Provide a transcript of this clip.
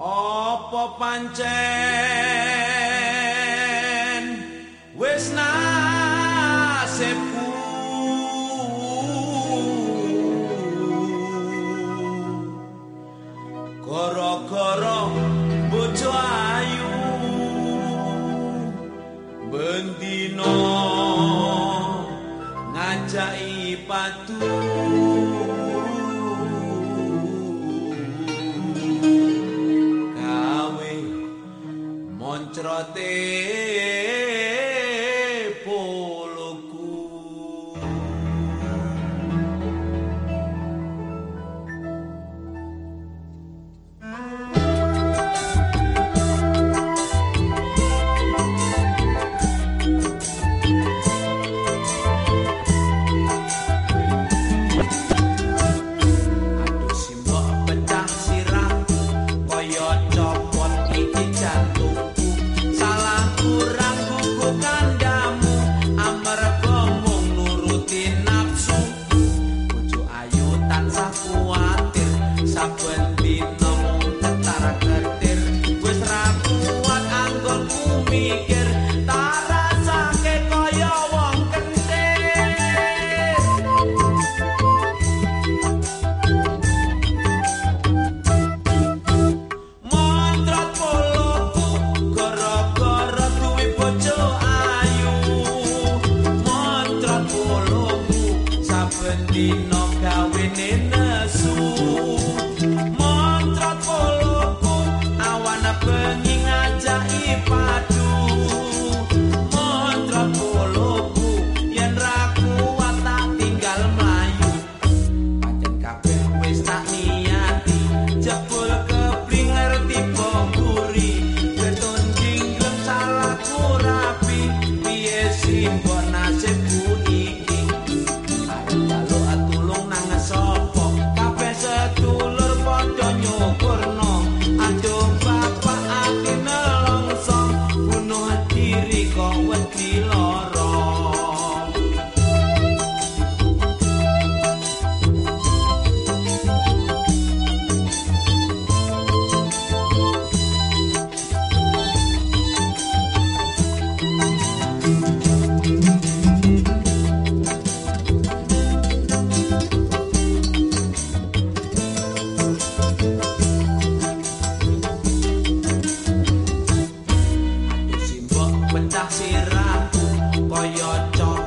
Apa pancen? Wis Porque Bendina sirampu kaya cok